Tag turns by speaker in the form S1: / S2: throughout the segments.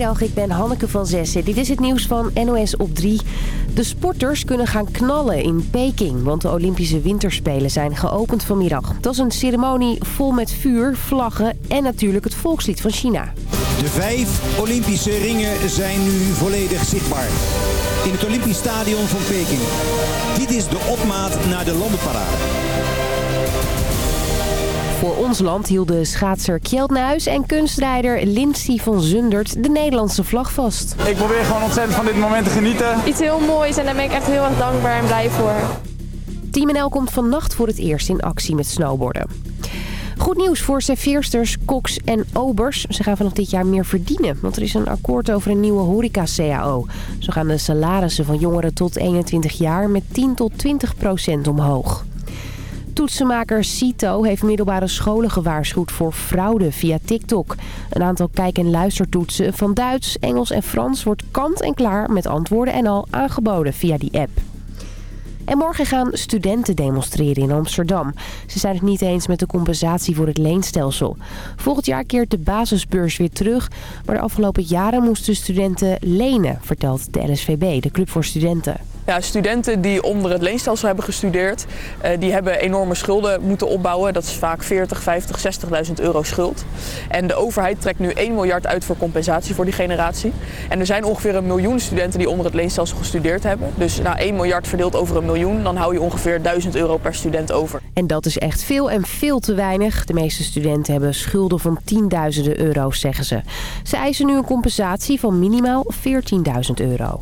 S1: Goedemiddag, ik ben Hanneke van Zessen. Dit is het nieuws van NOS op 3. De sporters kunnen gaan knallen in Peking, want de Olympische Winterspelen zijn geopend vanmiddag. Dat is een ceremonie vol met vuur, vlaggen en natuurlijk het volkslied van China.
S2: De vijf Olympische ringen zijn nu volledig zichtbaar. In het Olympisch Stadion van Peking. Dit is de opmaat naar de landenparade.
S1: Voor ons land hielden schaatser Kjeld Nuis en kunstrijder Lindsay van Zundert de Nederlandse vlag vast.
S3: Ik probeer gewoon ontzettend van dit moment te genieten.
S4: Iets heel moois en daar ben ik echt heel erg dankbaar en blij voor.
S1: Team NL komt vannacht voor het eerst in actie met snowboarden. Goed nieuws voor serveersters, koks en obers. Ze gaan vanaf dit jaar meer verdienen, want er is een akkoord over een nieuwe horeca-CAO. Zo gaan de salarissen van jongeren tot 21 jaar met 10 tot 20 procent omhoog. Toetsenmaker Cito heeft middelbare scholen gewaarschuwd voor fraude via TikTok. Een aantal kijk- en luistertoetsen van Duits, Engels en Frans wordt kant en klaar met antwoorden en al aangeboden via die app. En morgen gaan studenten demonstreren in Amsterdam. Ze zijn het niet eens met de compensatie voor het leenstelsel. Volgend jaar keert de basisbeurs weer terug. Maar de afgelopen jaren moesten studenten lenen, vertelt de LSVB, de Club voor Studenten.
S5: Ja, studenten die onder het leenstelsel hebben gestudeerd, eh, die hebben enorme schulden moeten opbouwen. Dat is vaak 40, 50, 60.000 euro schuld. En de overheid trekt nu 1 miljard uit voor compensatie voor die generatie. En er zijn ongeveer een miljoen studenten die onder het leenstelsel gestudeerd hebben. Dus na 1 miljard verdeeld over een miljoen, dan hou je ongeveer 1000 euro per student over.
S1: En dat is echt veel en veel te weinig. De meeste studenten hebben schulden van tienduizenden euro's, zeggen ze. Ze eisen nu een compensatie van minimaal 14.000 euro.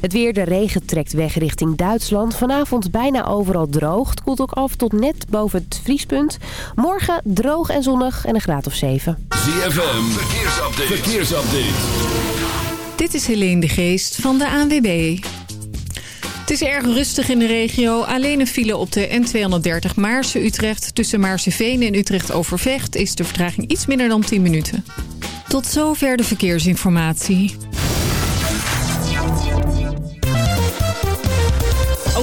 S1: Het weer, de regen trekt weg richting Duitsland. Vanavond bijna overal droog. Het koelt ook af tot net boven het vriespunt. Morgen droog en zonnig en een graad of 7.
S6: ZFM, verkeersupdate. verkeersupdate.
S7: Dit is Helene de Geest van de ANWB. Het is erg rustig in de regio. Alleen een file op de N230 Maarse-Utrecht. Tussen Maarseveen en Utrecht-Overvecht is de vertraging iets minder dan 10 minuten. Tot zover de verkeersinformatie.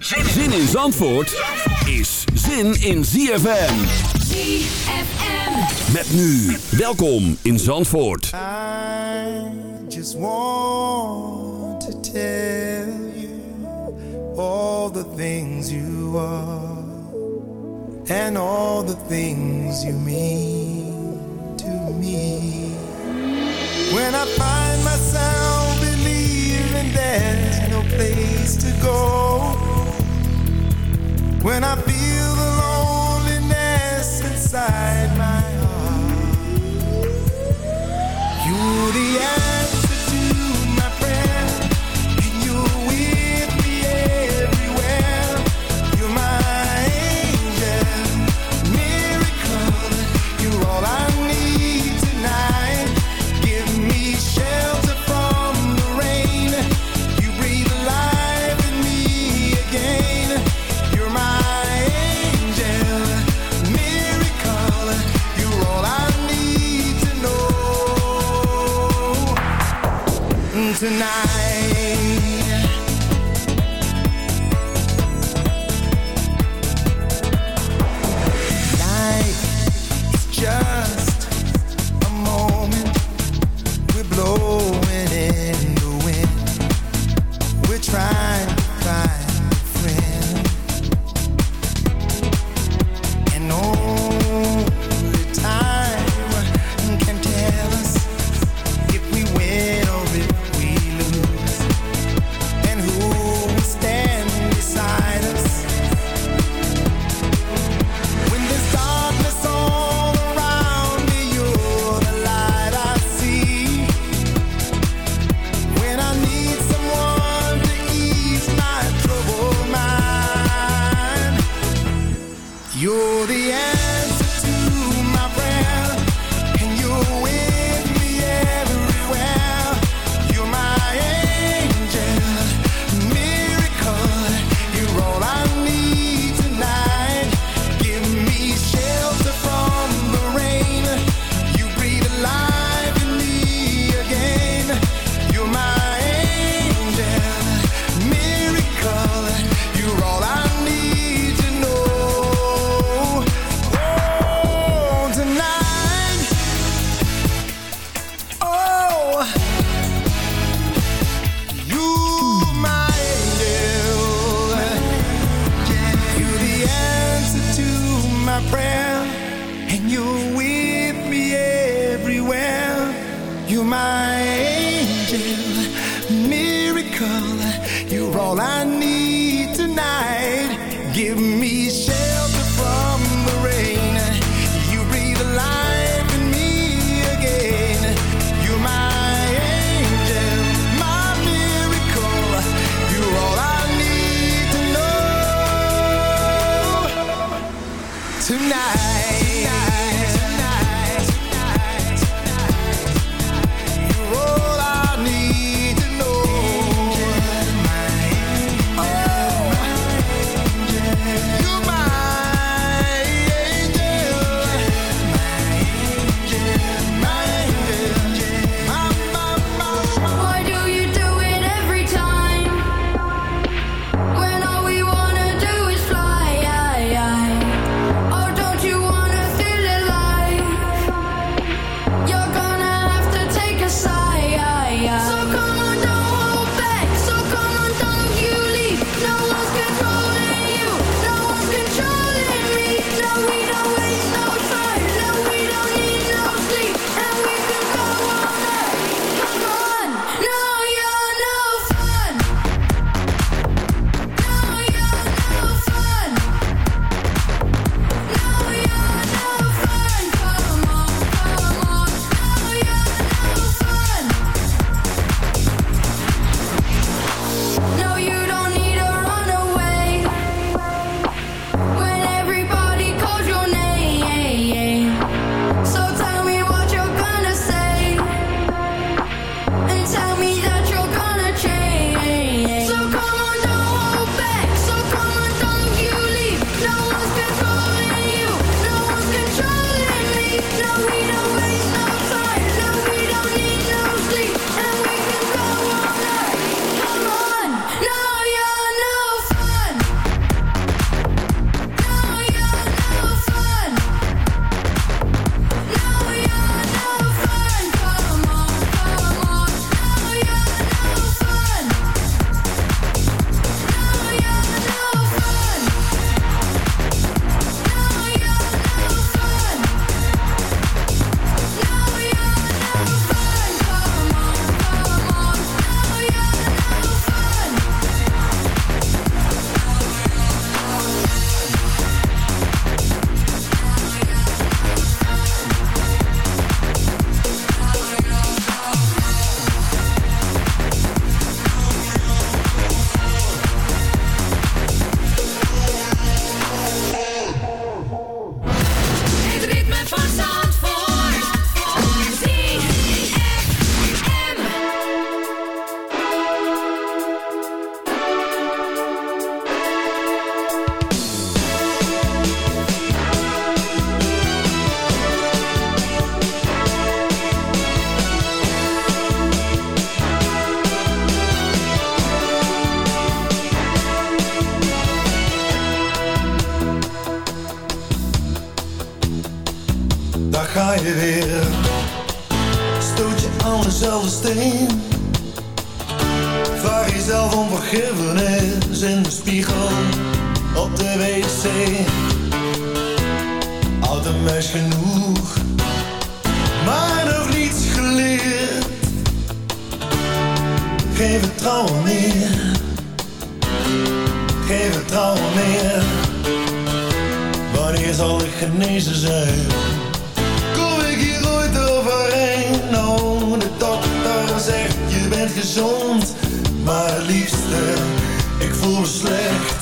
S6: Zin in Zandvoort is zin in ZFM.
S8: ZFM.
S6: Met nu, welkom in Zandvoort.
S9: I just want to tell you all the things you are and all the things you mean to me. When I find myself believing there's no place to go. When I feel the loneliness inside my heart, you're the answer tonight.
S10: mij. Altijd meis genoeg, maar nog niets geleerd. Geef Geen vertrouwen meer, geen vertrouwen meer. Wanneer zal ik genezen zijn? Kom ik hier ooit overheen? Nou, de dokter zegt je bent gezond, maar het liefste, ik voel me slecht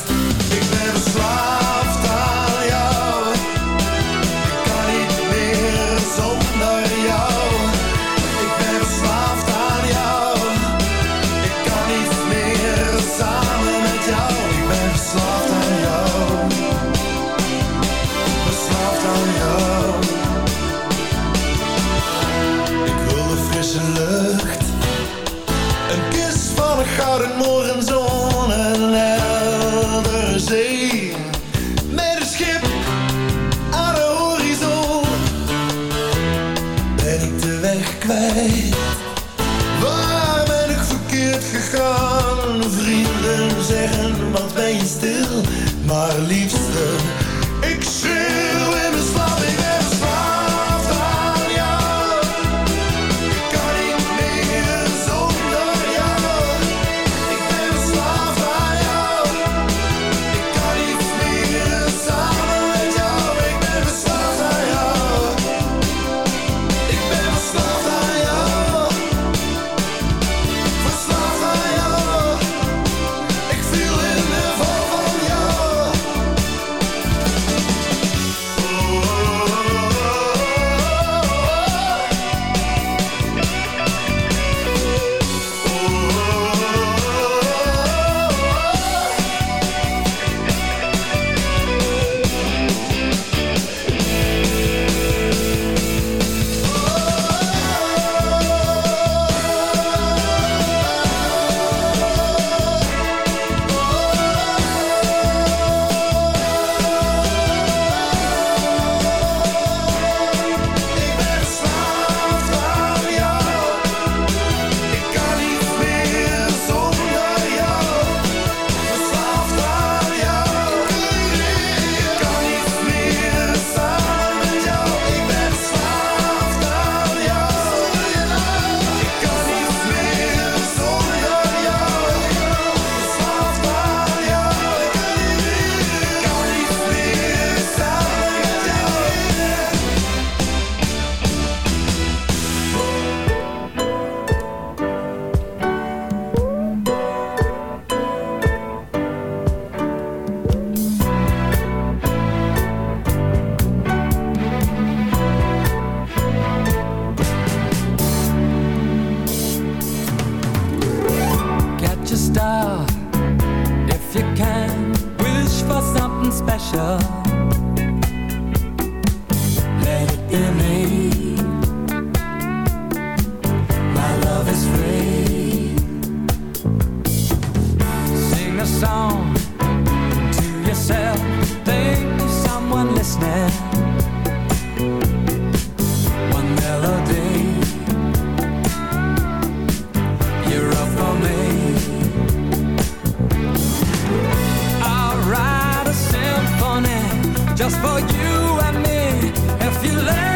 S11: just for you and me. If you let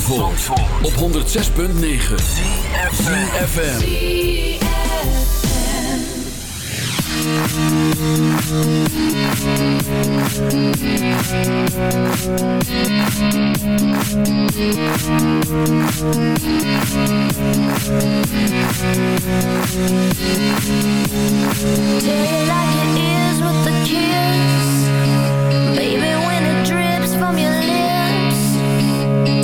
S6: Van Zandvoort, op 106.9 FM.
S12: Thank
S8: Tell you like it is kiss? Baby, drips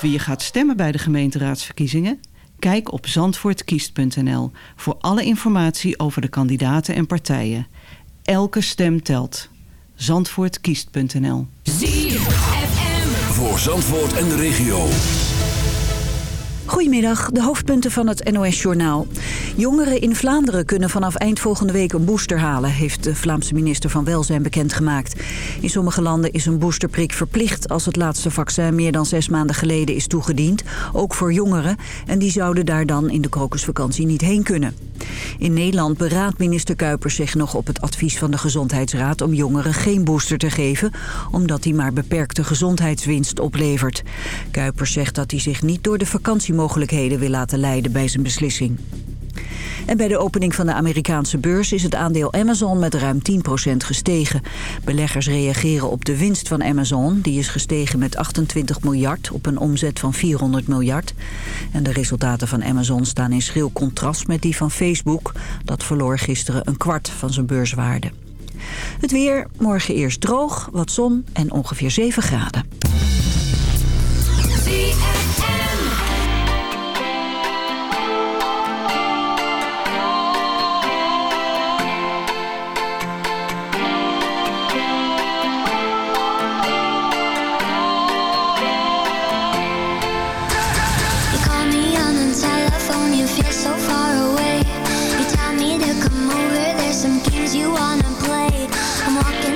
S13: op wie je gaat stemmen bij de gemeenteraadsverkiezingen? Kijk op zandvoortkiest.nl voor alle informatie over de kandidaten en partijen. Elke stem telt. Zandvoortkiest.nl
S6: Voor Zandvoort en de regio.
S14: Goedemiddag, de hoofdpunten van het NOS-journaal. Jongeren in Vlaanderen kunnen vanaf eind volgende week een booster halen... heeft de Vlaamse minister van Welzijn bekendgemaakt. In sommige landen is een boosterprik verplicht... als het laatste vaccin meer dan zes maanden geleden is toegediend. Ook voor jongeren. En die zouden daar dan in de krokusvakantie niet heen kunnen. In Nederland beraadt minister Kuipers zich nog op het advies van de Gezondheidsraad... om jongeren geen booster te geven... omdat die maar beperkte gezondheidswinst oplevert. Kuipers zegt dat hij zich niet door de vakantiemogelijkheden wil laten leiden bij zijn beslissing. En bij de opening van de Amerikaanse beurs is het aandeel Amazon met ruim 10% gestegen. Beleggers reageren op de winst van Amazon. Die is gestegen met 28 miljard op een omzet van 400 miljard. En de resultaten van Amazon staan in schril contrast met die van Facebook. Dat verloor gisteren een kwart van zijn beurswaarde. Het weer, morgen eerst droog, wat zon en ongeveer 7 graden.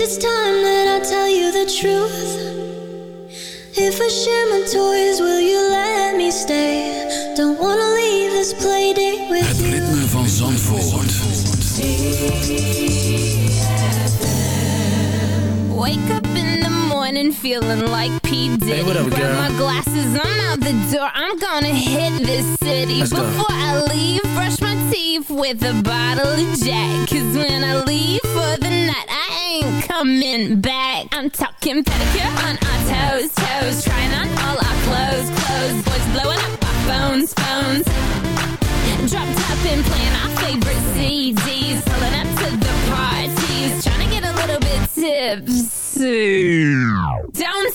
S15: Guess it's time that I tell you the truth. If I share my toys, will you let me stay? Don't wanna leave this playdate with
S6: Het ritme van Zandvoort.
S16: Wake up in the morning feeling like P. Diddy.
S17: Hey, what up,
S16: Grab my glasses, I'm out the door. I'm gonna hit this city.
S17: Let's go.
S16: Before I leave, brush my teeth with a bottle of Jack. Cause when I leave for the night, I ain't coming back. I'm talking pedicure on our toes, toes. Trying on all our clothes, clothes. Boys blowing up our phones, phones. Dropped up and playing our favorite CDs. Pulling up to the parties. Trying to get a little bit tipsy. Don't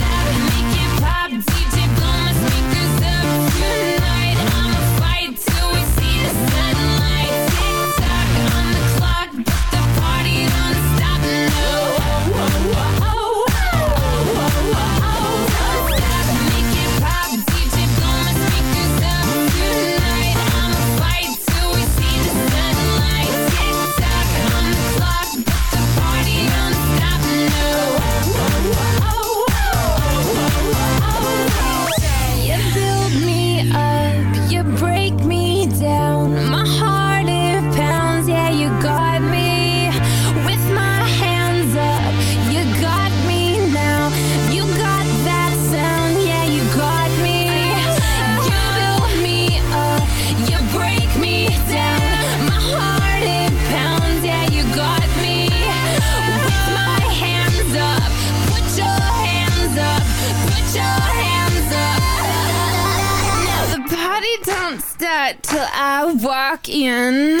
S16: Alien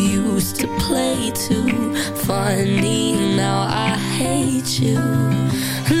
S8: used to play too. Funny, now I hate you.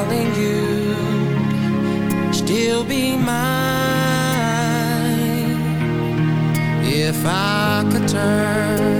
S18: darling, you, still be mine if I could turn.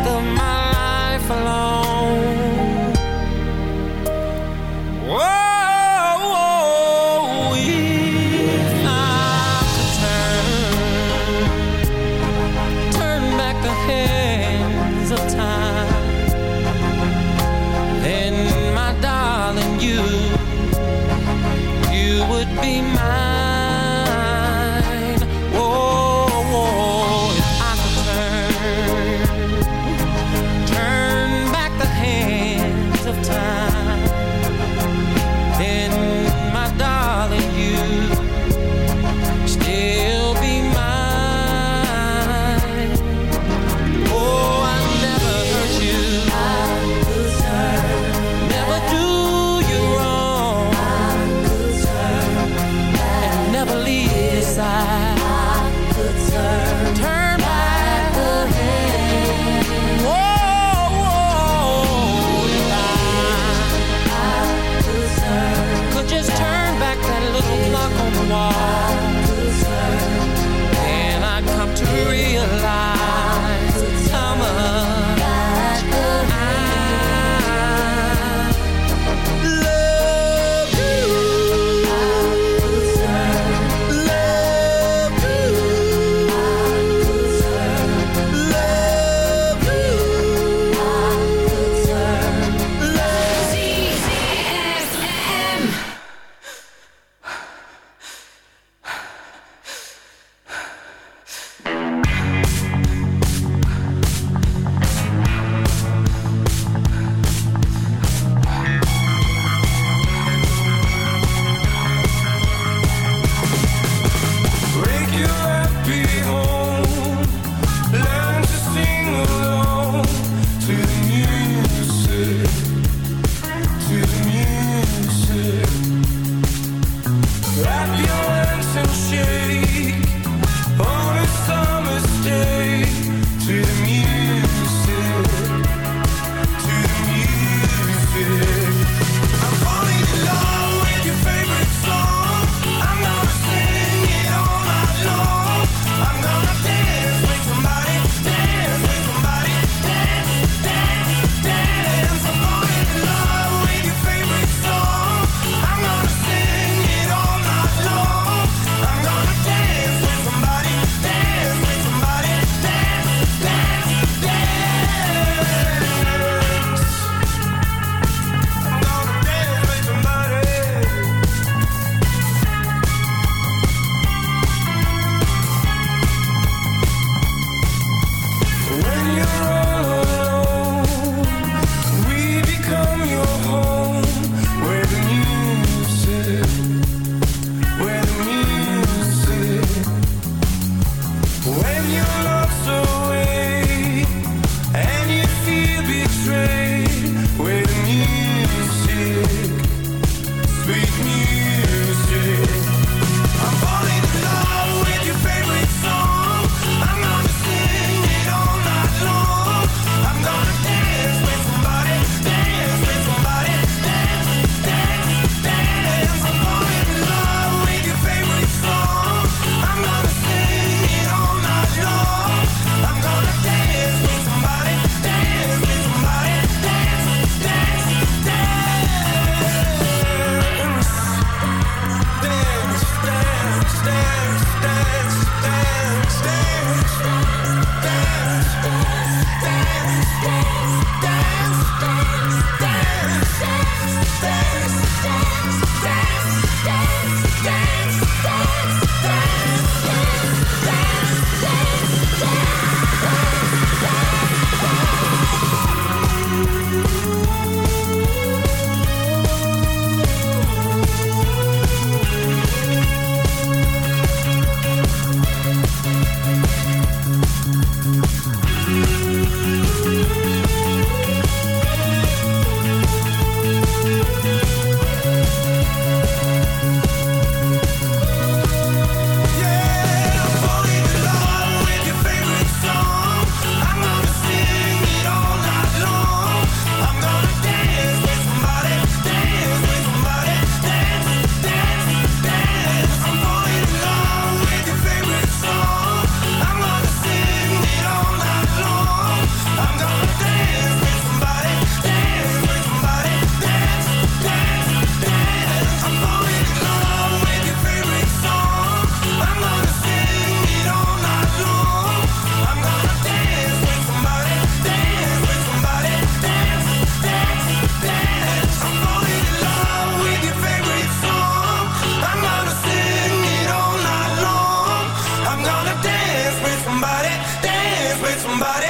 S18: rest of my life alone.
S9: Somebody,